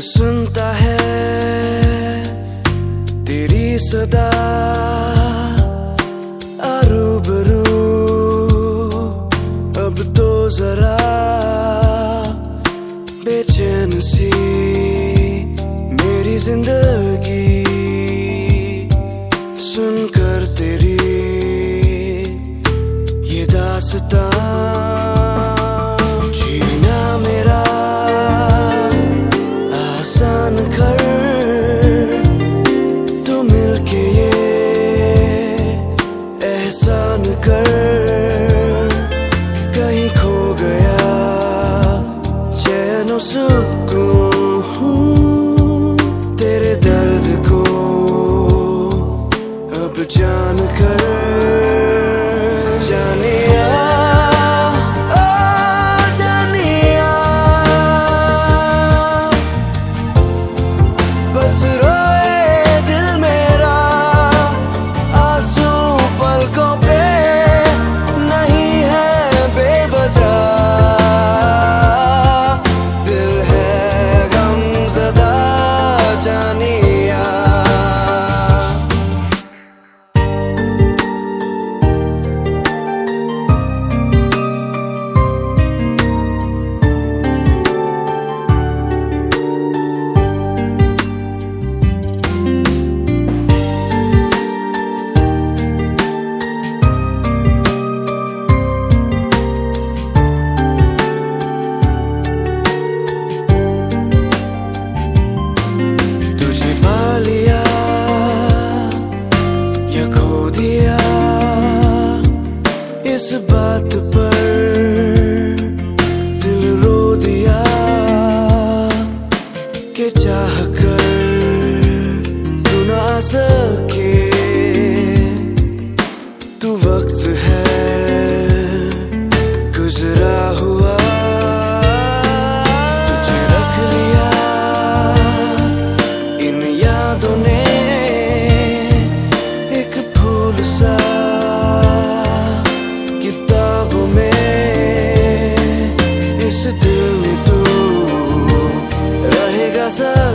सुनता है तेरी सदा। अरूबरू, अब तो जरा बेचैन सी मेरी ज़िंदगी। सुनकर तेरी ये दासता दिया इस बात पर। दिल रो दिया कि चाह desert